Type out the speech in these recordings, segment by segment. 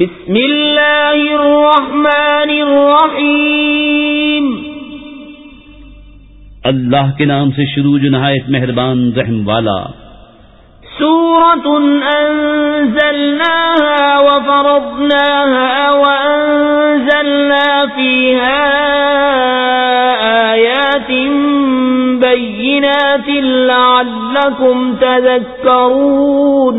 بسم اللہ الرحمن الرحیم اللہ کے نام سے شروع جو نہایت مہربان رحم والا سورة أنزلناها وفرضناها وأنزلنا فيها آيات بينات لعلكم تذكرون.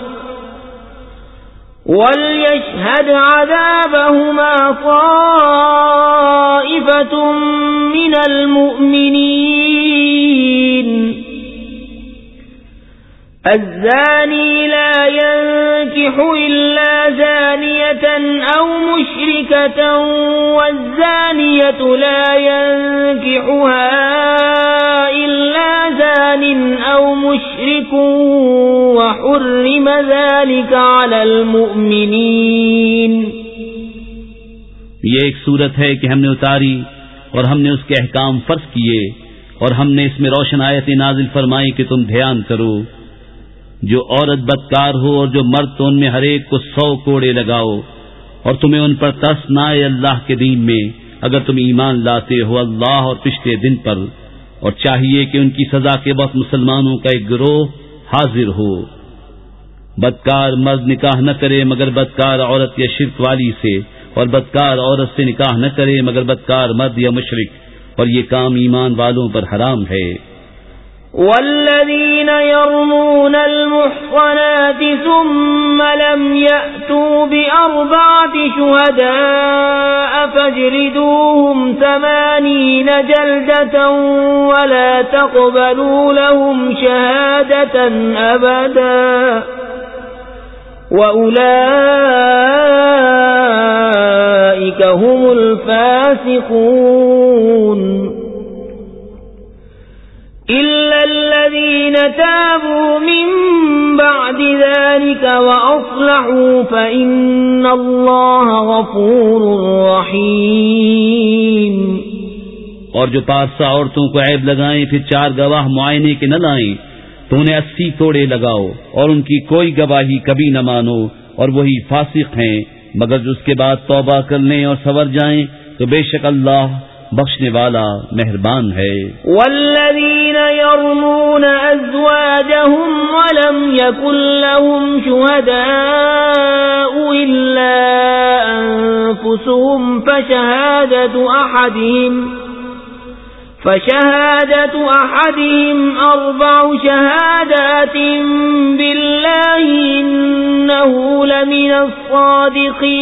وليشهد عذابهما طائفة من المؤمنين الزاني لا ينكح إلا زانية أو مشركة والزانية لا ينكحها إلا زان أو مشرك وحرم ذلك على المؤمنين یہ ایک صورت ہے کہ ہم نے اتاری اور ہم نے اس کے احکام فرض کیے اور ہم نے اس میں روشن آیت نازل فرمائی کہ تم دھیان کرو۔ جو عورت بدکار ہو اور جو مرد تو ان میں ہر ایک کو سو کوڑے لگاؤ اور تمہیں ان پر ترس نہ آئے اللہ کے دین میں، اگر تم ایمان لاتے ہو اللہ اور پچھلے دن پر، اور چاہیے کہ ان کی سزا کے وقت مسلمانوں کا ایک گروہ حاضر ہو۔ بدکار مرد نکاح نہ کرے مگر بدکار عورت یا شرک والی سے، اور بدکار عورت سے نکاح نہ کرے مگر بدکار مرد یا مشرق اور یہ کام ایمان والوں پر حرام ہے۔ والذين يرمون المحصنات ثم لم يأتوا بأربعة شهداء فاجردوهم ثمانين جلدة ولا تقبلوا لهم شهادة أبدا وأولئك هم الفاسقون إلا الذين تابوا من بعد ذلك وأصلحوا فإن الله غفور رحيم. اور جو پارسا عورتوں کو عیب لگائیں، پھر چار گواہ معائنے کے نہ لائیں، تو انہیں اسی توڑے لگاؤ، اور ان کی کوئی گواہی کبھی نہ مانو، اور وہی فاسق ہیں، مگر جو اس کے بعد توبہ کر لیں اور سور جائیں، تو بے شک اللہ بخشنے والا مہربان ہے۔ والذین يرمون ازواجهم ولم يكن لهم شهداء إلا أنفسهم فشهادة أحدهم فشهادة أحدهم أربع شهادات بالله إنه لمن الصادقين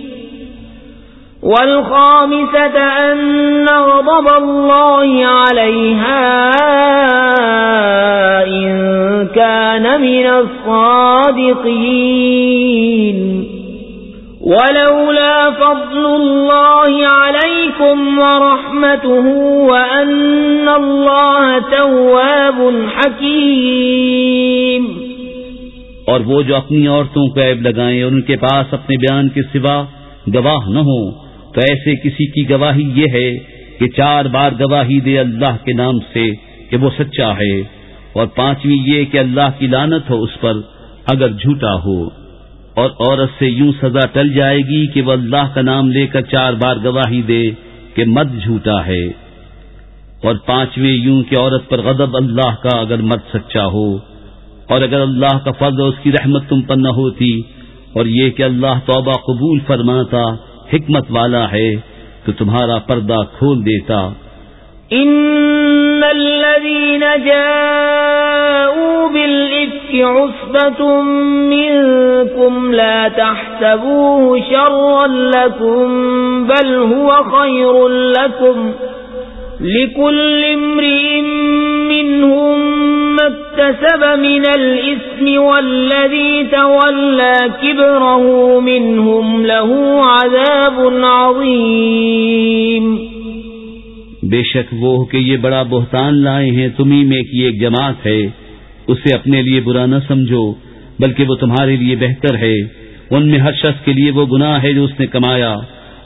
والخامسة أن غضب الله عليها إن كان من الصادقين. ولولا فضل الله عليكم ورحمته وأن الله تواب حكيم. اور وہ جو اپنی عورتوں کو عیب لگائیں اور ان کے پاس اپنے بیان کے سوا گواہ نہ ہوں تو ایسے کسی کی گواہی یہ ہے کہ چار بار گواہی دے اللہ کے نام سے کہ وہ سچا ہے اور پانچویں یہ کہ اللہ کی لانت ہو اس پر اگر جھوٹا ہو اور عورت سے یوں سزا ٹل جائے گی کہ وہ اللہ کا نام لے کر چار بار گواہی دے کہ مد جھوٹا ہے اور پانچویں یوں کہ عورت پر غضب اللہ کا اگر مد سچا ہو اور اگر اللہ کا فضل اس کی رحمت تم پر نہ ہوتی اور یہ کہ اللہ توبہ قبول فرماتا حکمت والا ہے تو تمہارا پردہ کھول دیتا۔ إن الذين جاءوا بالإفك عصبة منكم لا تحسبوه شرا لكم بل هو خير لكم لكل امرئ منهم اكتسب من الإثم والذي تولى كبره منهم له عذاب عظيم. بے شک وہ کہ یہ بڑا بہتان لائے ہیں تمہیں میں کی ایک جماعت ہے اسے اپنے لیے برا نہ سمجھو بلکہ وہ تمہارے لیے بہتر ہے۔ ان میں ہر شخص کے لیے وہ گناہ ہے جو اس نے کمایا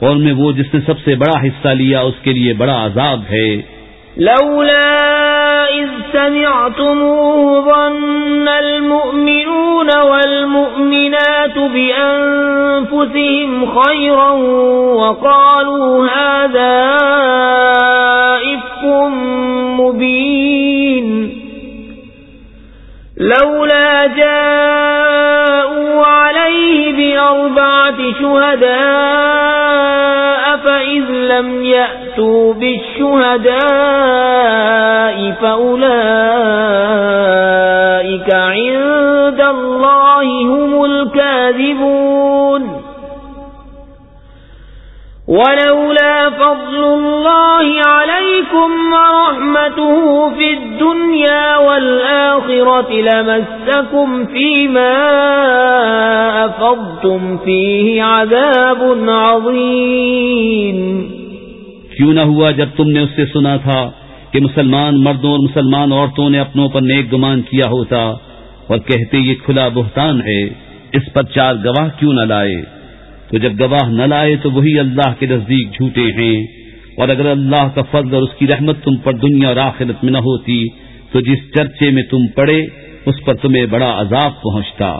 اور میں وہ جس نے سب سے بڑا حصہ لیا اس کے لیے بڑا عذاب ہے۔ لولا إذ سمعتموه ظن المؤمنون والمؤمنات بأنفسهم خيرا وقالوا هذا إفك مبين لولا جاءوا عليه بأربعة شهداء فإذ لم يأتوا بالشهداء فأولئك عند الله هم الكاذبون ولولا فضل الله عليكم ورحمته في الدنيا والآخرة لمسكم فيما أفضتم فيه عذاب عظيم کیوں نہ ہوا جب تم نے اس سے سنا تھا کہ مسلمان مردوں اور مسلمان عورتوں نے اپنوں پر نیک گمان کیا ہوتا اور کہتے یہ کھلا بہتان ہے، اس پر چار گواہ کیوں نہ لائے؟ تو جب گواہ نہ لائے تو وہی اللہ کے نزدیک جھوٹے ہیں۔ اور اگر اللہ کا فضل اور اس کی رحمت تم پر دنیا اور آخرت میں نہ ہوتی، تو جس چرچے میں تم پڑے، اس پر تمہیں بڑا عذاب پہنچتا۔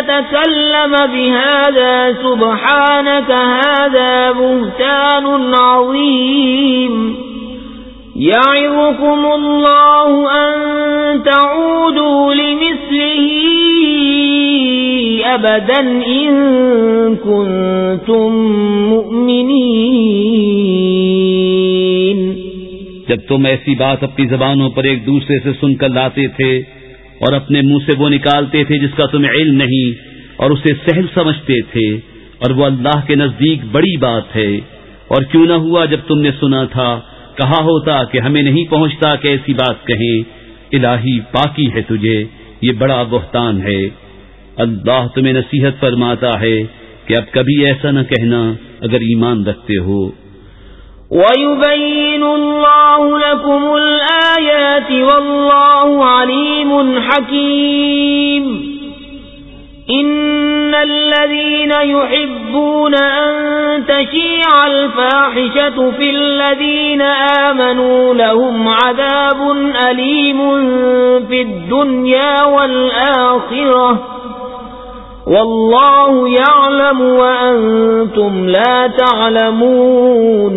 نتكلم بهذا، سبحانك هذا بهتان عظيم. يعظكم الله أن تعودوا لمثله أبدا إن كنتم مؤمنين. جب تم ایسی بات اپنی زبانوں پر ایک دوسرے سے سن کر لاتے تھے اور اپنے منہ سے وہ نکالتے تھے جس کا تمہیں علم نہیں، اور اسے سہل سمجھتے تھے، اور وہ اللہ کے نزدیک بڑی بات ہے۔ اور کیوں نہ ہوا جب تم نے سنا تھا، کہا ہوتا کہ ہمیں نہیں پہنچتا کہ ایسی بات کہیں۔ الہی پاکی ہے تجھے، یہ بڑا بہتان ہے۔ اللہ تمہیں نصیحت فرماتا ہے کہ اب کبھی ایسا نہ کہنا اگر ایمان رکھتے ہو۔ وَيُبَيِّنُ اللَّهُ لَكُمُ الْآيَاتِ وَاللَّهُ عَلِيمٌ حَكِيمٌ. إِنَّ الَّذِينَ يُحِبُّونَ أَن تَشِيعَ الْفَاحِشَةُ فِي الَّذِينَ آمَنُوا لَهُمْ عَذَابٌ أَلِيمٌ فِي الدُّنْيَا وَالْآخِرَةِ وَاللَّهُ يَعْلَمُ وَأَنْتُمْ لَا تَعْلَمُونَ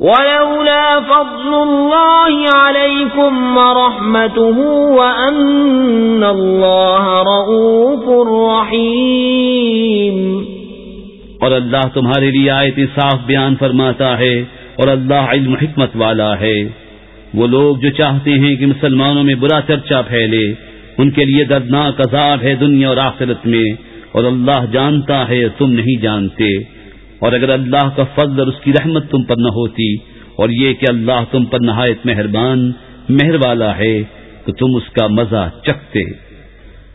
ولولا فضل الله عليكم ورحمته وأن الله رؤوف رحيم. اور اللہ تمہارے لیے آیت صاف بیان فرماتا ہے اور اللہ علم حکمت والا ہے۔ وہ لوگ جو چاہتے ہیں کہ مسلمانوں میں برا چرچا پھیلے، ان کے لیے دردناک عذاب ہے دنیا اور آخرت میں، اور اللہ جانتا ہے تم نہیں جانتے۔ اور اگر اللہ کا فضل اور اس کی رحمت تم پر نہ ہوتی اور یہ کہ اللہ تم پر نہایت مہربان، مہر والا ہے، تو تم اس کا مزہ چکھتے۔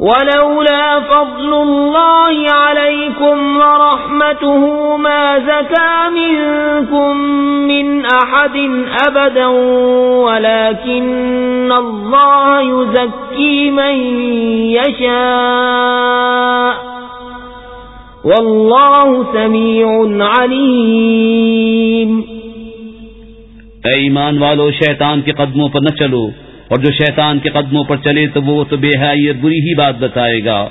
ولولا فضل الله عليكم ورحمته ما زكى منكم من أحد أبدا ولكن الله يزكي من يشاء والله سميع عليم اے ایمان والو، شیطان کے قدموں پر نہ چلو۔ اور جو شیطان کے قدموں پر چلے تو وہ تو بے حائی بری ہی بات بتائے گا۔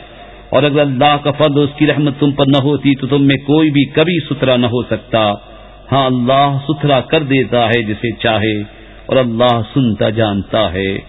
اور اگر اللہ کا فضل اس کی رحمت تم پر نہ ہوتی تو تم میں کوئی بھی کبھی ستھرا نہ ہو سکتا۔ ہاں اللہ ستھرا کر دیتا ہے جسے چاہے اور اللہ سنتا جانتا ہے۔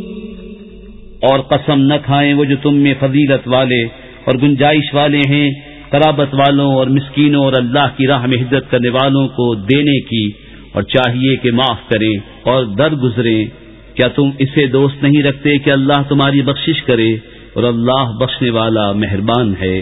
اور قسم نہ کھائیں وہ جو تم میں فضیلت والے اور گنجائش والے ہیں، قرابت والوں اور مسکینوں اور اللہ کی راہ میں حدت کرنے والوں کو دینے کی اور چاہیے کہ معاف کریں اور در گزرے کیا تم اسے دوست نہیں رکھتے کہ اللہ تمہاری بخشش کرے اور اللہ بخشنے والا مہربان ہے؟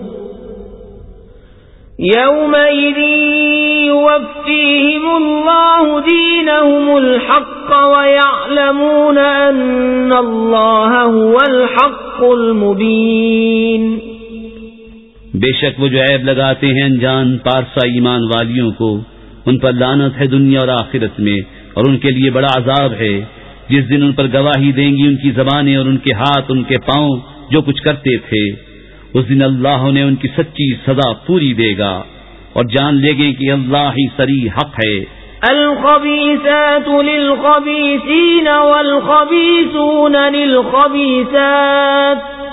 يومئذ يوفيهم الله دينهم الحق ويعلمون أن الله هو الحق المبين بے شک وہ جو عیب لگاتے ہیں انجان پارسا ایمان والیوں کو، ان پر لانت ہے دنیا اور آخرت میں، اور ان کے لیے بڑا عذاب ہے۔ جس دن ان پر گواہی دیں گی ان کی زبانیں اور ان کے ہاتھ، ان کے پاؤں، جو کچھ کرتے تھے۔ اس دن اللہ نے ان کی سچی سزا پوری دے گا اور جان لے گے کہ اللہ ہی سری حق ہے۔ الخبیثات للخبیثین والخبیثون للخبیثات۔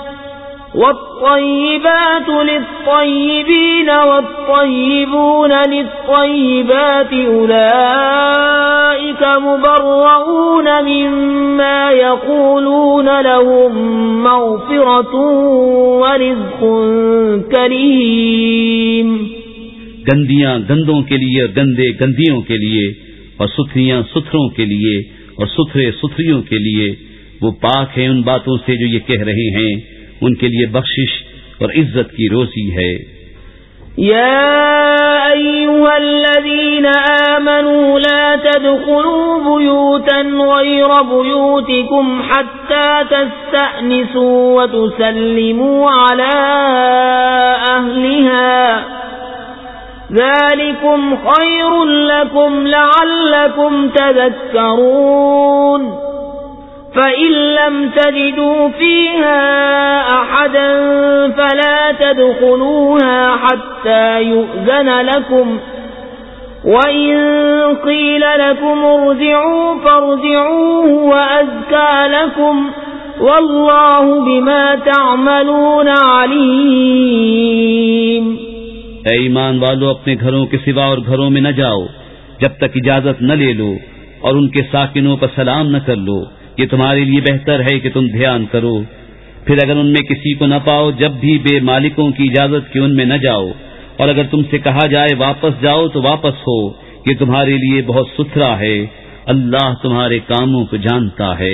والطيبات للطيبين والطيبون للطيبات أولئك مبرؤون مما يقولون لهم مغفرة ورزق كريم. گندیاں گندوں کے لیے، گندے گندیوں کے لیے اور ستھریاں ستھروں کے لیے اور ستھرے ستھریوں کے لیے وہ پاک ہیں ان باتوں سے جو یہ کہہ رہے ہیں۔ ان کے لیے بخشش اور عزت کی روزی ہے۔ يا أيها الذين آمنوا لا تدخلوا بيوتا غير بيوتكم حتى تستأنسوا وتسلموا على أهلها ذلكم خير لكم لعلكم تذكرون فإن لم تجدوا فيها أحدا فلا تدخلوها حتى يؤذن لكم وإن قيل لكم ارجعوا فارجعوه وأزكى لكم والله بما تعملون عليم اے ایمان والو، اپنے گھروں کے سوا اور گھروں میں نہ جاؤ، جب تک اجازت نہ لے لو اور ان کے ساکنوں پر سلام نہ کر لو۔ یہ تمہارے لیے بہتر ہے کہ تم دھیان کرو۔ پھر اگر ان میں کسی کو نہ پاؤ، جب بھی بے مالکوں کی اجازت کے ان میں نہ جاؤ۔ اور اگر تم سے کہا جائے واپس جاؤ، تو واپس ہو۔ یہ تمہارے لیے بہت ستھرا ہے۔ اللہ تمہارے کاموں کو جانتا ہے۔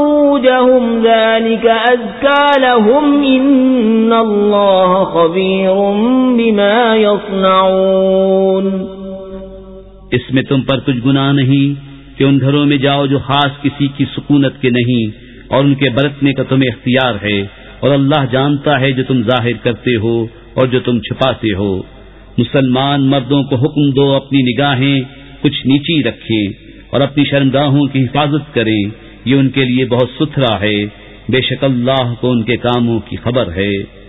فروجهم ذلك أزكى لهم إن الله خبير بما يصنعون. اس میں تم پر کچھ گناہ نہیں کہ ان گھروں میں جاؤ جو خاص کسی کی سکونت کے نہیں اور ان کے برتنے کا تمہیں اختیار ہے اور اللہ جانتا ہے جو تم ظاہر کرتے ہو اور جو تم چھپاتے ہو۔ مسلمان مردوں کو حکم دو اپنی نگاہیں کچھ نیچی رکھیں اور اپنی شرمگاہوں کی حفاظت کریں۔ یہ ان کے لیے بہت ستھرا ہے۔ بے شک اللہ کو ان کے کاموں کی خبر ہے۔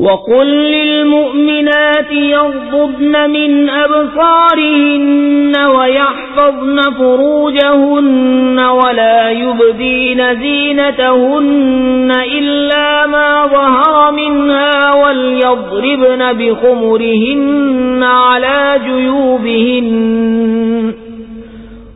وقل للمؤمنات يغضبن من أبصارهن ويحفظن فروجهن ولا يبدين زينتهن إلا ما ظهر منها وليضربن بخمرهن على جيوبهن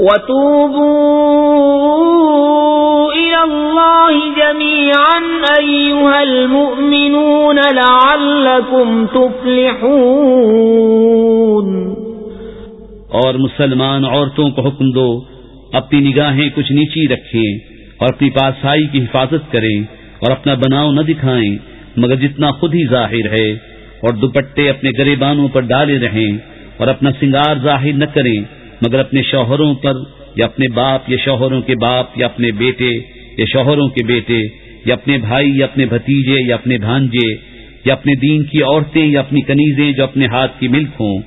وتوبوا إلى الله جميعا أيها المؤمنون لعلكم تفلحون. اور مسلمان عورتوں کو حکم دو، اپنی نگاہیں کچھ نیچی رکھیں اور اپنی پاسائی کی حفاظت کریں اور اپنا بناؤ نہ دکھائیں، مگر جتنا خود ہی ظاہر ہے اور دوپٹے اپنے گرے بانوں پر ڈالے رہیں اور اپنا سنگار ظاہر نہ کریں مگر اپنے شوہروں پر یا اپنے باپ، یا شوہروں کے باپ، یا اپنے بیٹے، یا شوہروں کے بیٹے، یا اپنے بھائی، یا اپنے بھتیجے، یا اپنے بھانجے، یا اپنے دین کی عورتیں، یا اپنی کنیزیں جو اپنے ہاتھ کی ملک ہوں،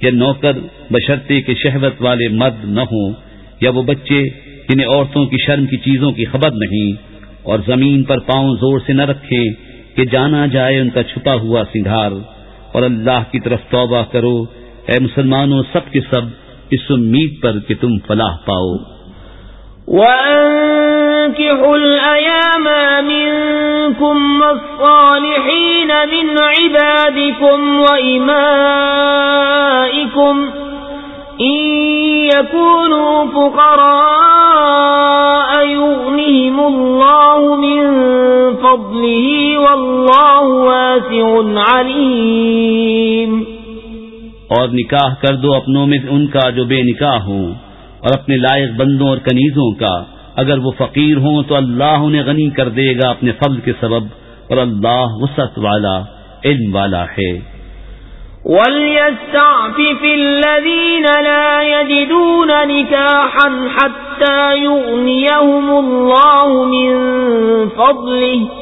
یا نوکر، بشرتے کے شہوت والے مرد نہ ہوں، یا وہ بچے جنہیں عورتوں کی شرم کی چیزوں کی خبر نہیں، اور زمین پر پاؤں زور سے نہ رکھیں کہ جانا جائے ان کا چھپا ہوا سنگھار، اور اللہ کی طرف توبہ کرو۔ اے مسلمانوں، سب کے سب اس امید پر کہ تم فلاح پاؤ۔ وَأَنكِحُوا الْأَيَامَ مِنكُمْ وَالصَّالِحِينَ مِنْ عِبَادِكُمْ وَإِمَائِكُمْ إِن يَكُونُوا فُقَرَاءَ يُغْنِهِمُ اللَّهُ مِن فَضْلِهِ وَاللَّهُ وَاسِعٌ عَلِيمٌ۔ اور نکاح کر دو اپنوں میں ان کا جو بے نکاح ہوں، اور اپنے لائق بندوں اور کنیزوں کا۔ اگر وہ فقیر ہوں تو اللہ انہیں غنی کر دے گا اپنے فضل کے سبب، اور اللہ وسط والا، علم والا ہے۔ وَلْيَسْتَعْفِفِ الَّذِينَ لَا يَجِدُونَ نِكَاحًا حَتَّى يُغْنِيَهُمُ اللَّهُ مِن فَضْلِهِ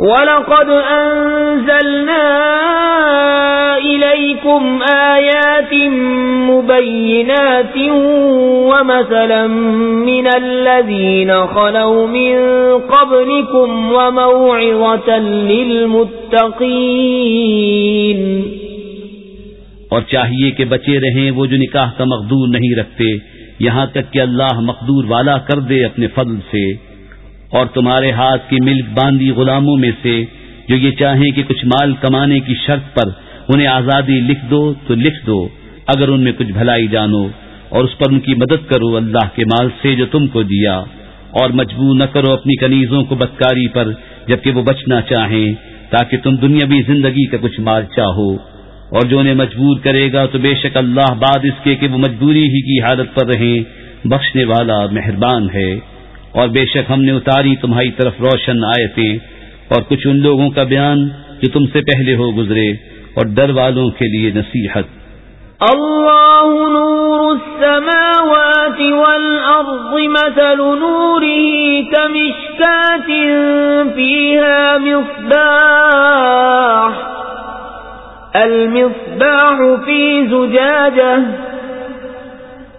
وَلَقَدْ أَنزَلْنَا إِلَيْكَ إليكم آيات مبينات ومثلا من الذين خلوا من قبلكم وموعظة اور چاہیے کہ بچے رہیں وہ جو نکاح کا مقدور نہیں رکھتے، یہاں تک کہ اللہ مقدور والا کر دے اپنے فضل سے۔ اور تمہارے ہاتھ کی ملک باندھی غلاموں میں سے جو یہ چاہیں کہ کچھ مال کمانے کی شرط پر انہیں آزادی لکھ دو تو لکھ دو، اگر ان میں کچھ بھلائی جانو اور اس پر ان کی مدد کرو اللہ کے مال سے جو تم کو دیا۔ اور مجبور نہ کرو اپنی کنیزوں کو بدکاری پر جبکہ وہ بچنا چاہیں، تاکہ تم دنیاوی زندگی کا کچھ مال چاہو۔ اور جو انہیں مجبور کرے گا تو بے شک اللہ بعد اس کے کہ وہ مجبوری ہی کی حالت پر رہیں، بخشنے والا مہربان ہے۔ اور بے شک ہم نے اتاری تمہاری طرف روشن آیتیں اور کچھ ان لوگوں کا بیان جو تم سے پہلے ہو گزرے اور ڈر والوں کے لیے نصیحت۔ اللہ نور السماوات والأرض مثل نوره كمشكات فيها مصباح، المصباح في زجاجة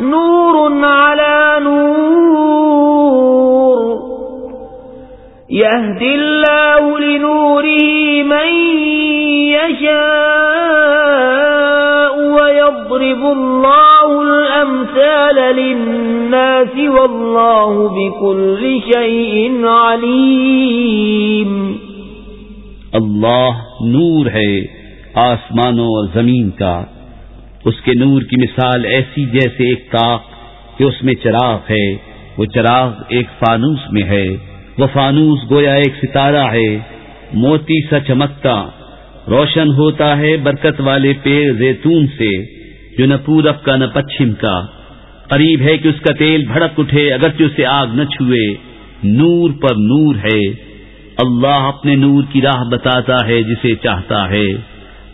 نور على نور. يهدي الله لنوره من يشاء ويضرب الله الأمثال للناس والله بكل شيء عليم. اللہ نور ہے آسمانوں اور زمین کا اس کے نور کی مثال ایسی جیسے ایک تاق کہ اس میں چراغ ہے۔ وہ چراغ ایک فانوس میں ہے۔ وہ فانوس گویا ایک ستارہ ہے۔ موتی سا چمکتا، روشن ہوتا ہے برکت والے پیڑ زیتون سے، جو نہ پورب کا نہ پچھم کا۔ قریب ہے کہ اس کا تیل بھڑک اٹھے، اگرچہ اسے آگ نہ چھوئے۔ نور پر نور ہے۔ اللہ اپنے نور کی راہ بتاتا ہے جسے چاہتا ہے۔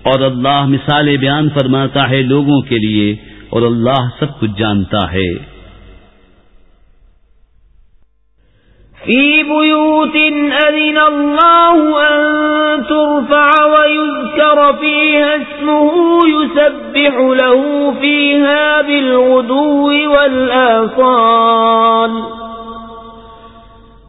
اور اللہ مثال بیان فرماتا ہے لوگوں کے لیے اور اللہ سب کچھ جانتا ہے۔ في بيوت أذن الله أن ترفع ويذكر فيها اسمه يسبح له فيها بالغدو والآصال۔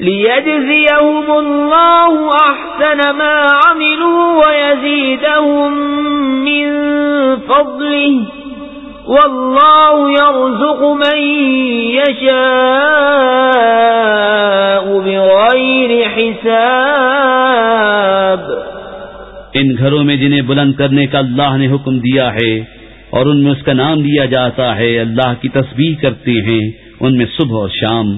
ليجزيهم الله أحسن ما عملوا ويزيدهم من فضله والله يرزق من يشاء بغير حساب ان گھروں میں جنہیں بلند کرنے کا اللہ نے حکم دیا ہے اور ان میں اس کا نام دیا جاتا ہے اللہ کی تسبیح کرتے ہیں ان میں صبح اور شام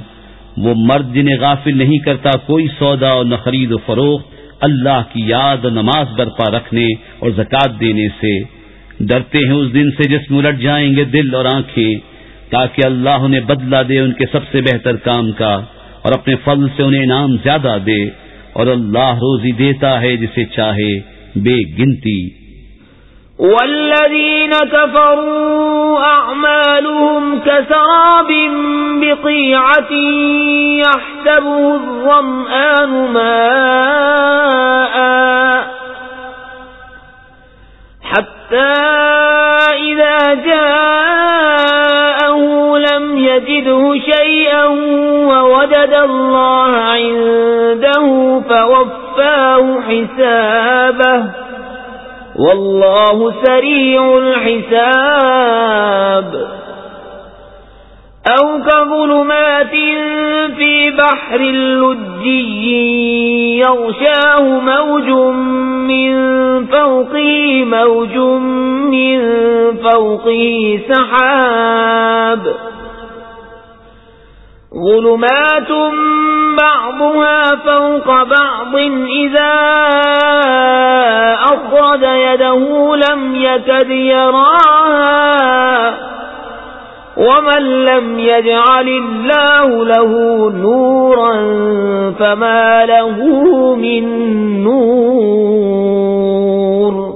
وہ مرد جنہیں غافل نہیں کرتا کوئی سودا اور نہ خرید و فروخت، اللہ کی یاد اور نماز برپا رکھنے اور زکات دینے سے۔ ڈرتے ہیں اس دن سے جس میں الٹ جائیں گے دل اور آنکھیں، تاکہ اللہ انہیں بدلہ دے ان کے سب سے بہتر کام کا اور اپنے فضل سے انہیں انعام زیادہ دے۔ اور اللہ روزی دیتا ہے جسے چاہے، بے گنتی۔ والذين كفروا أعمالهم كسراب بقيعة يحسبه الظمآن ماء حتى إذا جاءه لم يجده شيئا ووجد الله عنده فوفاه حسابه والله سريع الحساب. أو كظلمات في بحر اللجي يغشاه موج من فوقه موج من فوقه سحاب. ظلمات بعضها فوق بعض. إذا أخرج يده لم يكد يراها ومن لم يجعل الله له نورا فما له من نور.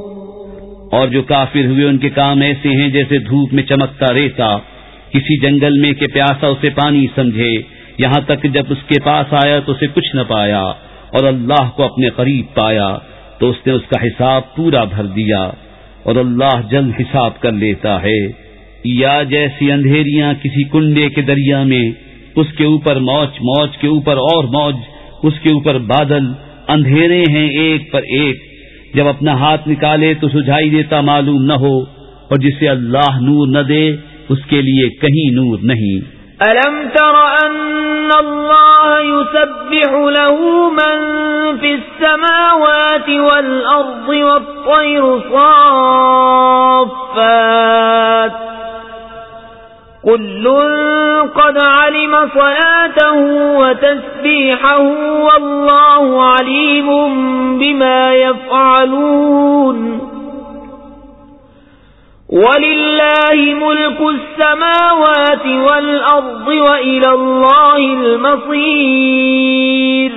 اور جو کافر ہوئے ان کے کام ایسے ہیں جیسے دھوپ میں چمکتا ریتا. کسی جنگل میں کہ پیاسا اسے پانی سمجھے، یہاں تک جب اس کے پاس آیا تو اسے کچھ نہ پایا، اور اللہ کو اپنے قریب پایا، تو اس نے اس کا حساب پورا بھر دیا، اور اللہ جلد حساب کر لیتا ہے۔ یا جیسی اندھیریاں کسی کنڈے کے دریا میں، اس کے اوپر موج موج کے اوپر اور موج، اس کے اوپر بادل، اندھیرے ہیں ایک پر ایک۔ جب اپنا ہاتھ نکالے تو سجھائی دیتا معلوم نہ ہو، اور جسے اللہ نور نہ دے اس کے لیے کہیں نور نہیں۔ ألم تر أن الله يسبح له من في السماوات والأرض والطير صافات كل قد علم صلاته وتسبيحه والله عليم بما يفعلون وَلِلَّهِ مُلْكُ السَّمَاوَاتِ وَالْأَرْضِ وَإِلَى اللَّهِ الْمَصِيرُ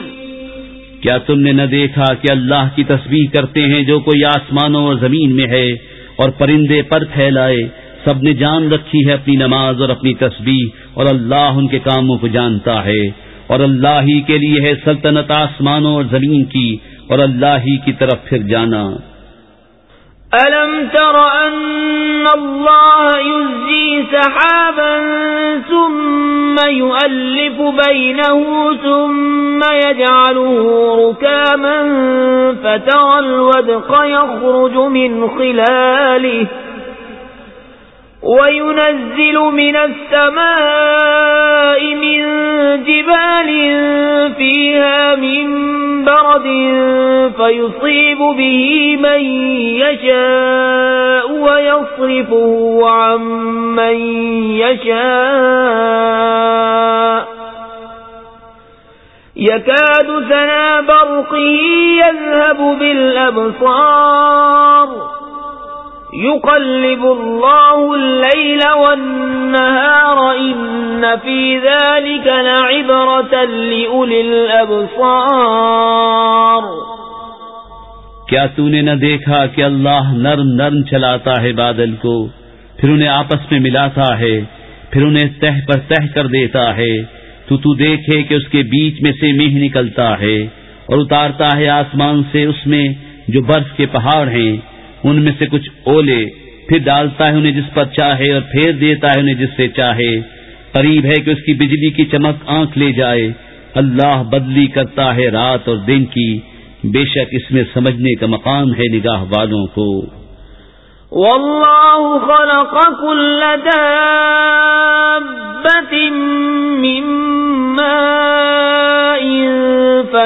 کیا تم نے نہ دیکھا کہ اللہ کی تسبیح کرتے ہیں جو کوئی آسمانوں اور زمین میں ہے اور پرندے پر پھیلائے؟ سب نے جان رکھی ہے اپنی نماز اور اپنی تسبیح اور اللہ ان کے کاموں کو جانتا ہے اور اللہ ہی کے لیے ہے سلطنت آسمانوں اور زمین کی اور اللہ ہی کی طرف پھر جانا۔ ألم تر أن الله يزي سحابا ثم يؤلف بينه ثم يجعله ركاما فترى الودق يخرج من خلاله وينزل من السماء من جبال فيها من برد فيصيب به من يشاء ويصرفه عن من يشاء يكاد سنا برقه يذهب بالأبصار يقلب الله الليل والنهار إن في ذلك لعبرة لأولي الأبصار. کیا تو نے نہ دیکھا کہ اللہ نرم نرم چلاتا ہے بادل کو؟ پھر انہیں آپس میں ملاتا ہے، پھر انہیں تہ پر تہ کر دیتا ہے۔ تو تو دیکھے کہ اس کے بیچ میں سے میہ نکلتا ہے اور اتارتا ہے آسمان سے اس میں جو برف کے پہاڑ ہیں۔ ان میں سے کچھ اولے، پھر ڈالتا ہے انہیں جس پر چاہے اور پھیر دیتا ہے انہیں جس سے چاہے۔ قریب ہے کہ اس کی بجلی کی چمک آنکھ لے جائے۔ اللہ بدلی کرتا ہے رات اور دن کی۔ بے شک اس میں سمجھنے کا مقام ہے نگاہ والوں کو۔ والله خلق كل دابة من ماء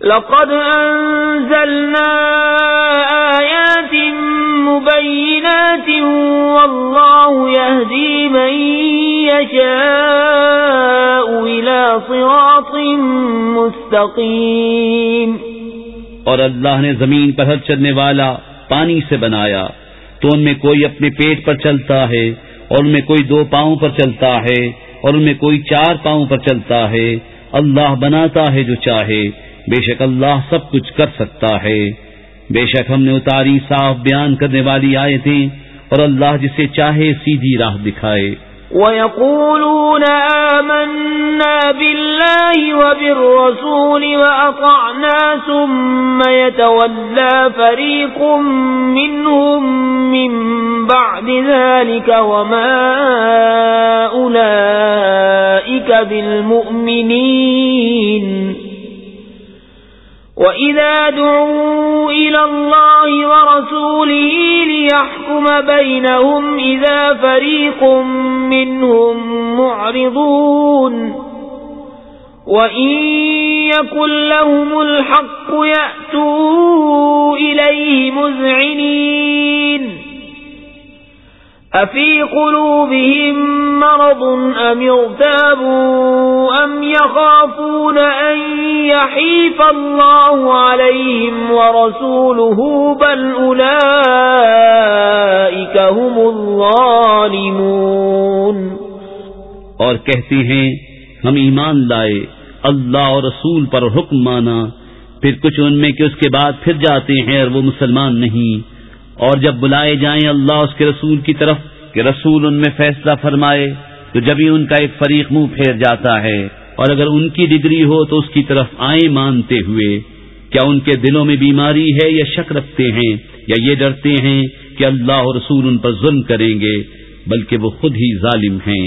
لقد أنزلنا آيات مبينات والله يهدي من يشاء إلى صراط مستقيم. اور اللہ نے زمین پر ہر چلنے والا پانی سے بنایا تو ان میں کوئی اپنے پیٹ پر چلتا ہے اور ان میں کوئی دو پاؤں پر چلتا ہے اور ان میں کوئی چار پاؤں پر چلتا ہے اللہ بناتا ہے جو چاہے بے شک اللہ سب کچھ کر سکتا ہے۔ بے شک ہم نے اتاری صاف بیان کرنے والی آئے تھے اور اللہ جسے چاہے سیدھی راہ دکھائے۔ ويقولون آمنا بالله وبالرسول وأطعنا ثم يتولى فريق منهم من بعد ذلك وما أولئك بالمؤمنين۔ وَإِذَا دُعُوا إِلَى اللَّهِ وَرَسُولِهِ لِيَحْكُمَ بَيْنَهُمْ إِذَا فَرِيقٌ مِّنْهُمْ مُعْرِضُونَ وَإِن يَكُن لَّهُمُ الْحَقُّ يَأْتُوا إِلَيْهِ مُذْعِنِينَ أفي قلوبهم مرض أم اغتابوا أم يخافون أن يحيف الله عليهم ورسوله بل أولئك هم الظالمون اور کہتے ہیں، ہم ایمان لائے، اللہ اور رسول پر حکم مانا، پھر کچھ ان میں کہ اس کے بعد پھر جاتے ہیں اور وہ مسلمان نہیں۔ اور جب بلائے جائیں اللہ اس کے رسول کی طرف کہ رسول ان میں فیصلہ فرمائے، تو جبھی ان کا ایک فریق منہ پھیر جاتا ہے، اور اگر ان کی ڈگری ہو تو اس کی طرف آئیں مانتے ہوئے، کیا ان کے دلوں میں بیماری ہے یا شک رکھتے ہیں، یا یہ ڈرتے ہیں کہ اللہ اور رسول ان پر ظلم کریں گے، بلکہ وہ خود ہی ظالم ہیں۔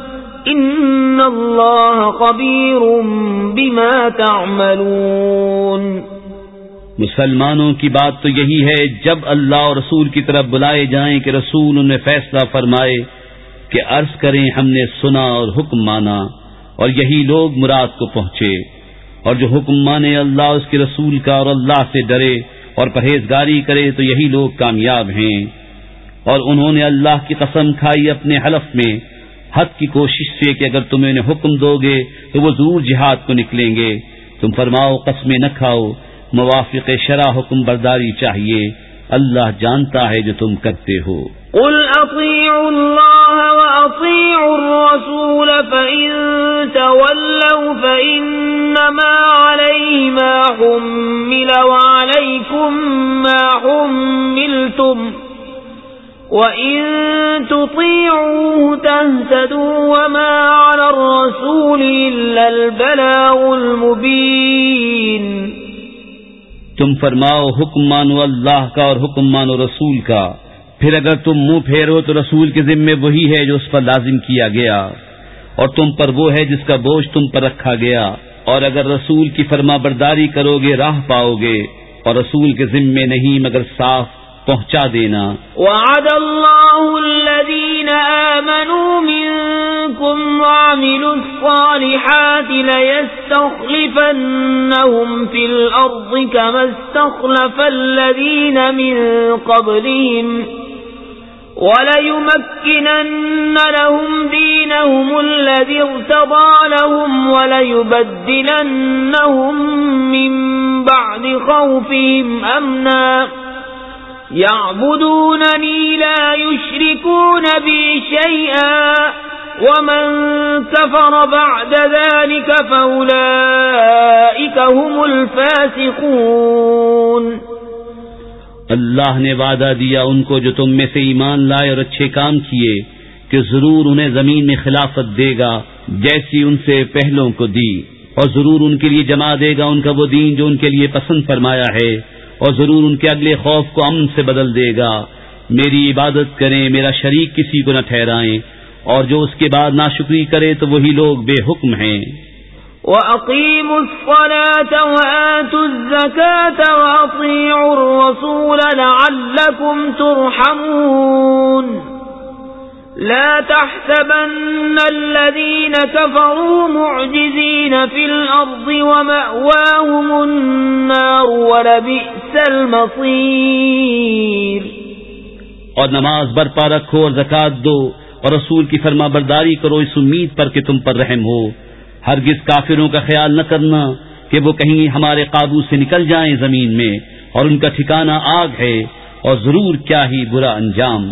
إن الله خبير بما تعملون مسلمانوں کی بات تو یہی ہے، جب اللہ اور رسول کی طرف بلائے جائیں کہ رسول انہیں فیصلہ فرمائے کہ عرض کریں ہم نے سنا اور حکم مانا، اور یہی لوگ مراد کو پہنچے۔ اور جو حکم مانے اللہ، اس کے رسول کا اور اللہ سے ڈرے اور پرہیزگاری کرے تو یہی لوگ کامیاب ہیں۔ اور انہوں نے اللہ کی قسم کھائی اپنے حلف میں حد کی کوشش سے کہ اگر تم انہیں حکم دو گے تو وہ ضرور جہاد کو نکلیں گے۔ تم فرماؤ، قسمیں نہ کھاؤ، موافق شرح حکم برداری چاہیے۔ اللہ جانتا ہے جو تم کرتے ہو۔ قل اطیعوا اللہ واطیعوا الرسول، فإن تولوا فإنما علیہ ما حمل وعلیکم ما حملتم وَإِن تُطِيعُوهُ تَهْتَدُوا وَمَا عَلَى الرَّسُولِ إِلَّا الْبَلَاغُ الْمُبِينُ تم فرماؤ حکم مانو اللہ کا اور حکم مانو رسول کا۔ پھر اگر تم منہ پھیرو تو رسول کے ذمے وہی ہے جو اس پر لازم کیا گیا۔ اور تم پر وہ ہے جس کا بوجھ تم پر رکھا گیا۔ اور اگر رسول کی فرما برداری کرو گے، راہ پاؤ گے۔ اور رسول کے ذمے نہیں مگر صاف پہنچا دینا۔ وعد اللہ الذین آمنوا منکم وعملوا الصالحات لیستخلفنهم في الارض كما استخلف الذین من قبلهم وليمكنن لهم دينهم الذي ارتضى لهم وليبدلنهم من بعد خوفهم أمنا يعبدونني لا يشركون بي شيئا ومن كفر بعد ذلك فأولئك هم الفاسقون اللہ نے وعدہ دیا ان کو جو تم میں سے ایمان لائے اور اچھے کام کیے کہ ضرور انہیں زمین میں خلافت دے گا جیسی ان سے پہلوں کو دی اور ضرور ان کے لیے جما دے گا ان کا وہ دین جو ان کے لیے پسند فرمایا ہے۔ اور ضرور ان کے اگلے خوف کو امن سے بدل دے گا۔ میری عبادت کریں، میرا شریک کسی کو نہ ٹھہرائیں۔ اور جو اس کے بعد ناشکری کرے تو وہی لوگ بے حکم ہیں۔ وَأَقِيمُوا الصَّلَاةَ وَآتُوا الزَّكَاةَ وَأَطِيعُوا الرَّسُولَ لَعَلَّكُمْ تُرْحَمُونَ۔ لا تحسبن الذين كفروا معجزين في الأرض ومأواهم النار ولبئس المصیر اور نماز برپا رکھو اور زکات دو اور رسول کی فرما برداری کرو، اس امید پر کہ تم پر رحم ہو۔ ہرگز کافروں کا خیال نہ کرنا کہ وہ کہیں ہمارے قابو سے نکل جائیں زمین میں اور ان کا ٹھکانہ آگ ہے اور ضرور کیا ہی برا انجام۔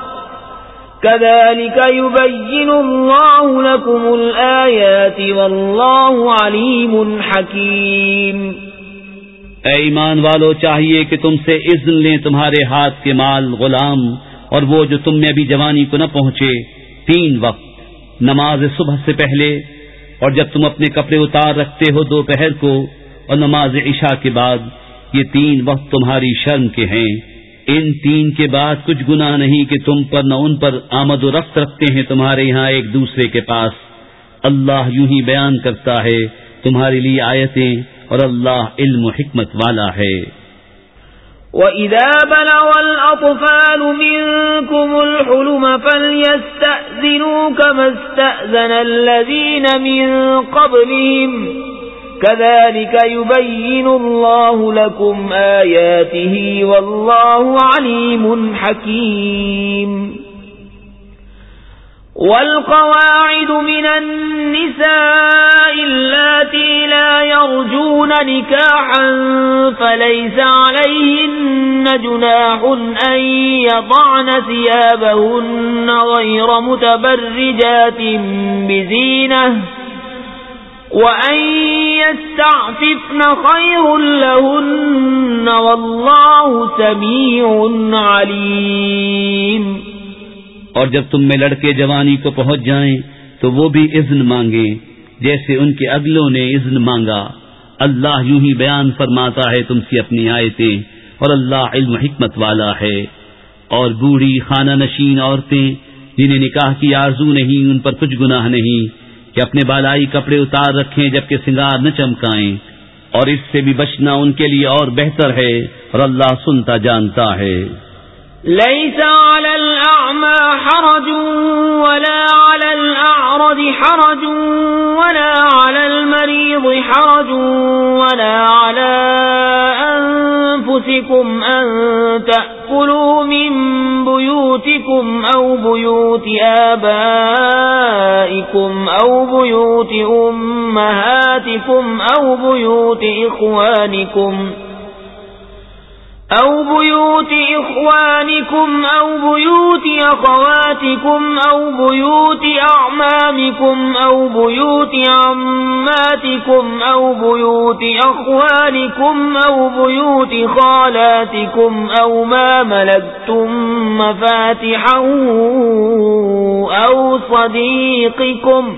كذلك يبين الله لكم الآيات والله عليم حكيم اے ایمان والو، چاہیے کہ تم سے اذن لیں تمہارے ہاتھ کے مال غلام اور وہ جو تم میں ابھی جوانی کو نہ پہنچے، تین وقت، نماز صبح سے پہلے، اور جب تم اپنے کپڑے اتار رکھتے ہو دوپہر کو اور نماز عشاء کے بعد، یہ تین وقت تمہاری شرم کے ہیں۔ ان تین کے بعد کچھ گنا نہیں کہ تم پر نہ ان پر آمد و رفت رکھتے ہیں تمہارے یہاں ایک دوسرے کے پاس۔ اللہ یوں ہی بیان کرتا ہے، تمہارے لیے آیتیں اور اللہ علم و حکمت والا ہے۔ وَإِذَا بَلَغَ الْأَطْفَالُ مِنكُمُ الْحُلُمَ فَلْيَسْتَأْذِنُوا كَمَا اسْتَأْذَنَ الَّذِينَ مِن قَبْلِهِمْ كذلك يبين الله لكم آياته والله عليم حكيم. والقواعد من النساء التي لا يرجون نكاحا فليس عليهن جناح أن يضعن ثيابهن غير متبرجات بزينه خَيْرٌ لَهُنَّ وَاللَّهُ سَمِيعٌ عَلِيمٌ اور جب تم میں لڑکے جوانی کو پہنچ جائیں تو وہ بھی اذن مانگیں جیسے ان کے اگلوں نے اذن مانگا۔ اللہ یوں ہی بیان فرماتا ہے تم سے اپنی آیتیں اور اللہ علم حکمت والا ہے۔ اور بوڑھی خانہ نشین عورتیں جنہیں نکاح کی آرزو نہیں، ان پر کچھ گناہ نہیں۔ کہ اپنے بالائی کپڑے اتار رکھیں جبکہ سنگار نہ چمکائیں، اور اس سے بھی بچنا ان کے لیے اور بہتر ہے اور اللہ سنتا جانتا ہے۔ ليس على الأعمى حرج ولا على الأعرض حرج ولا على المريض حرج ولا على أنفسكم أن تأكلوا من بيوتكم أو بيوت آبائكم أو بيوت أمهاتكم أو بيوت إخوانكم أو بيوت إخوانكم أو بيوت أخواتكم أو بيوت أعمامكم أو بيوت عماتكم أو بيوت أخوانكم أو بيوت خالاتكم أو ما ملكتم مفاتحه أو صديقكم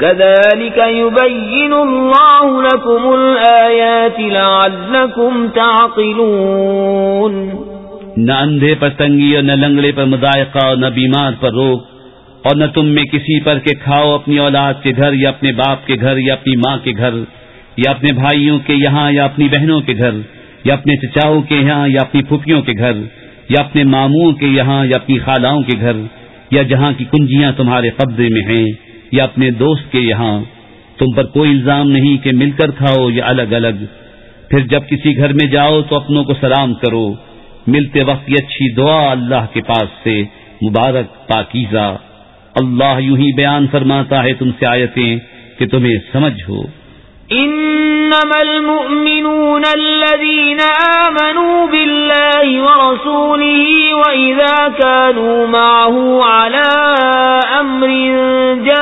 كذلك يبين الله لكم الآيات لعلكم تعقلون. نہ اندھے پر تنگی اور نہ لنگڑے پر مذائقہ اور نہ بیمار پر روک اور نہ تم میں کسی پر کہ کھاؤ اپنی اولاد کے گھر یا اپنے باپ کے گھر یا اپنی ماں کے گھر یا اپنے بھائیوں کے یہاں یا اپنی بہنوں کے گھر یا اپنے چچاؤں کے یہاں یا اپنی پھوپھیوں کے گھر یا اپنے ماموں کے یہاں یا اپنی خالاؤں کے گھر یا جہاں کی کنجیاں تمہارے قبضے میں ہیں۔ یا اپنے دوست کے یہاں، تم پر کوئی الزام نہیں کہ مل کر کھاؤ یا الگ الگ۔ پھر جب کسی گھر میں جاؤ تو اپنوں کو سلام کرو۔ ملتے وقت یہ اچھی دعا اللہ کے پاس سے۔ مبارک پاکیزہ۔ اللہ یوں ہی بیان فرماتا ہے تم سے آیتیں کہ تمہیں سمجھ ہو۔ انما المؤمنون الذين آمنوا بالله ورسوله وإذا كانوا معه على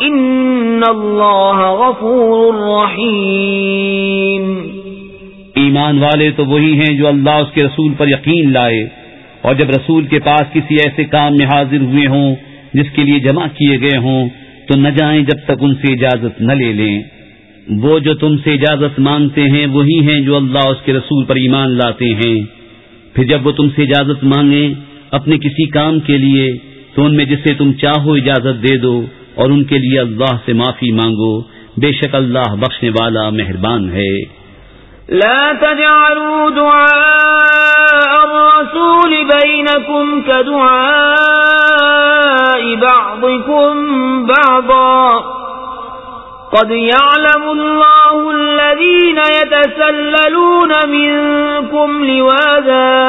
إن الله غفور رحيم ایمان والے تو وہی ہیں جو اللہ اس کے رسول پر یقین لائے اور جب رسول کے پاس کسی ایسے کام میں حاضر ہوئے ہوں جس کے لیے جمع کیے گئے ہوں تو نہ جائیں جب تک ان سے اجازت نہ لے لیں۔ وہ جو تم سے اجازت مانگتے ہیں وہی ہیں جو اللہ اس کے رسول پر ایمان لاتے ہیں۔ پھر جب وہ تم سے اجازت مانگیں اپنے کسی کام کے لیے تو ان میں جسے تم چاہو اجازت دے دو۔ اور ان کے لیے اللہ سے معافی مانگو، بے شک اللہ بخشنے والا مہربان ہے۔ لا تجعلوا دعاء الرسول بينكم كدعاء بعضكم بعضا۔ قد يعلم الله الذين يتسللون منكم لواذا۔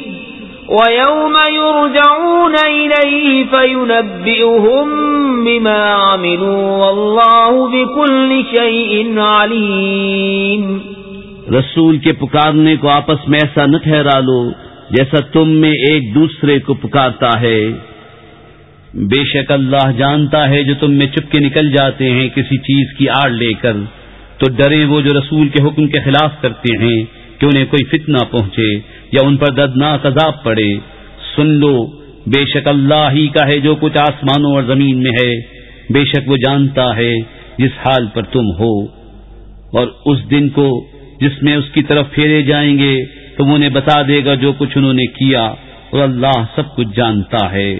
وَيَوْمَ يُرْجَعُونَ إِلَيْهِ فَيُنَبِّئُهُم بِمَا عَمِلُوا وَاللَّهُ بِكُلِّ شَيْءٍ عَلِيمٌ رسول کے پکارنے کو آپس میں ایسا نہ ٹھہرا لو جیسا تم میں ایک دوسرے کو پکارتا ہے۔ بے شک اللہ جانتا ہے جو تم میں چپ کے نکل جاتے ہیں کسی چیز کی آڑ لے کر، تو ڈرے وہ جو رسول کے حکم کے خلاف کرتے ہیں۔ کہ انہیں کوئی فتنہ پہنچے یا ان پر دردناک عذاب پڑے۔ سن لو، بے شک اللہ ہی کا ہے جو کچھ آسمانوں اور زمین میں ہے۔ بے شک وہ جانتا ہے جس حال پر تم ہو۔ اور اس دن کو جس میں اس کی طرف پھیرے جائیں گے تو انہیں بتا دے گا جو کچھ انہوں نے کیا اور اللہ سب کچھ جانتا ہے۔